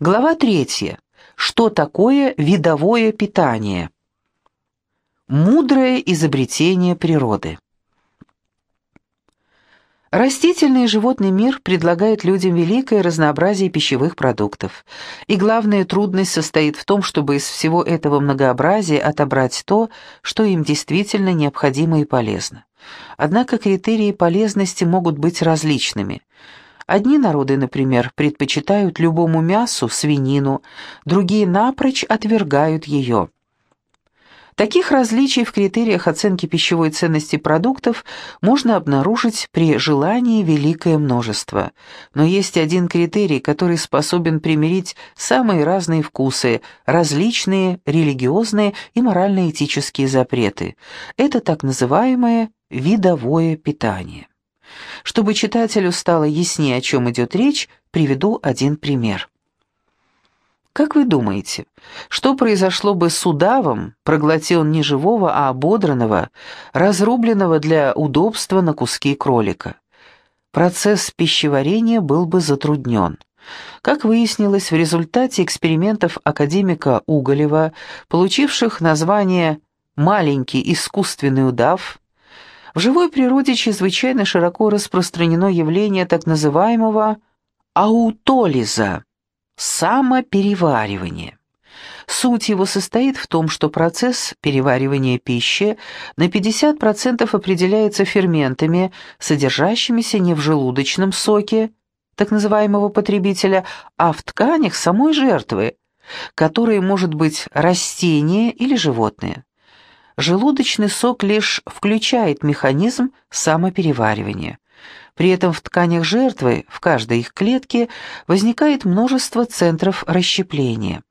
Глава третья. Что такое видовое питание? Мудрое изобретение природы. Растительный и животный мир предлагает людям великое разнообразие пищевых продуктов. И главная трудность состоит в том, чтобы из всего этого многообразия отобрать то, что им действительно необходимо и полезно. Однако критерии полезности могут быть различными. Одни народы, например, предпочитают любому мясу свинину, другие напрочь отвергают ее. Таких различий в критериях оценки пищевой ценности продуктов можно обнаружить при желании великое множество. Но есть один критерий, который способен примирить самые разные вкусы, различные религиозные и морально-этические запреты. Это так называемое видовое питание. Чтобы читателю стало яснее, о чем идет речь, приведу один пример. Как вы думаете, что произошло бы с удавом, проглотил не живого, а ободранного, разрубленного для удобства на куски кролика? Процесс пищеварения был бы затруднен. Как выяснилось в результате экспериментов академика Уголева, получивших название «маленький искусственный удав», в живой природе чрезвычайно широко распространено явление так называемого аутолиза – самопереваривания. Суть его состоит в том, что процесс переваривания пищи на 50% определяется ферментами, содержащимися не в желудочном соке, так называемого потребителя, а в тканях самой жертвы, которые может быть растение или животное. Желудочный сок лишь включает механизм самопереваривания. При этом в тканях жертвы, в каждой их клетке, возникает множество центров расщепления.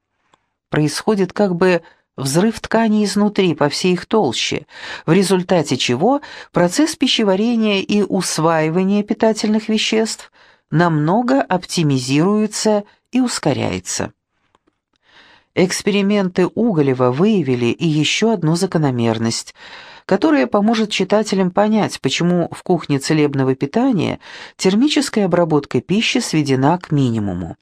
Происходит как бы взрыв тканей изнутри по всей их толще, в результате чего процесс пищеварения и усваивания питательных веществ намного оптимизируется и ускоряется. Эксперименты Уголева выявили и еще одну закономерность, которая поможет читателям понять, почему в кухне целебного питания термическая обработка пищи сведена к минимуму.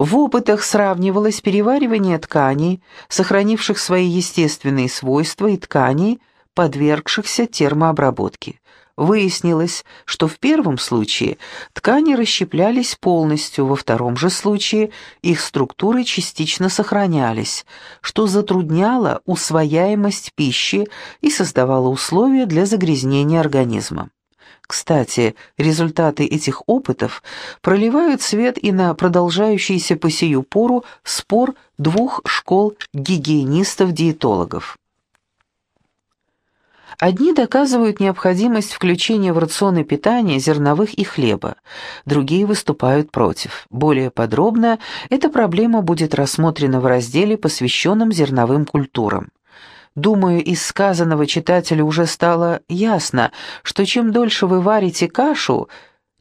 В опытах сравнивалось переваривание тканей, сохранивших свои естественные свойства, и тканей, подвергшихся термообработке выяснилось, что в первом случае ткани расщеплялись полностью, во втором же случае их структуры частично сохранялись, что затрудняло усвояемость пищи и создавало условия для загрязнения организма. Кстати, результаты этих опытов проливают свет и на продолжающийся по сию пору спор двух школ гигиенистов-диетологов. Одни доказывают необходимость включения в рационы питания зерновых и хлеба, другие выступают против. Более подробно эта проблема будет рассмотрена в разделе, посвященном зерновым культурам. Думаю, из сказанного читателю уже стало ясно, что чем дольше вы варите кашу,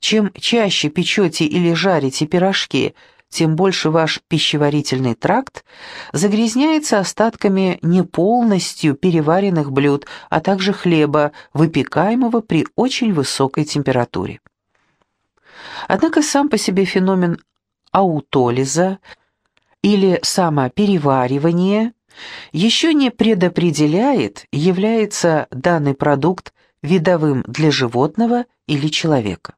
чем чаще печете или жарите пирожки – тем больше ваш пищеварительный тракт загрязняется остатками не полностью переваренных блюд, а также хлеба, выпекаемого при очень высокой температуре. Однако сам по себе феномен аутолиза или самопереваривания еще не предопределяет, является данный продукт видовым для животного или человека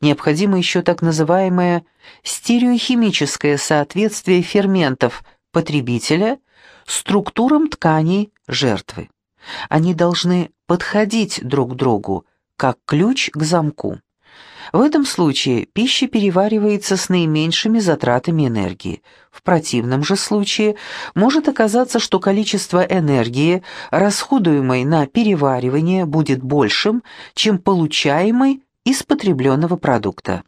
необходимо еще так называемое стереохимическое соответствие ферментов потребителя структурам тканей жертвы. Они должны подходить друг к другу, как ключ к замку. В этом случае пища переваривается с наименьшими затратами энергии. В противном же случае может оказаться, что количество энергии, расходуемой на переваривание, будет большим, чем получаемой из потребленного продукта.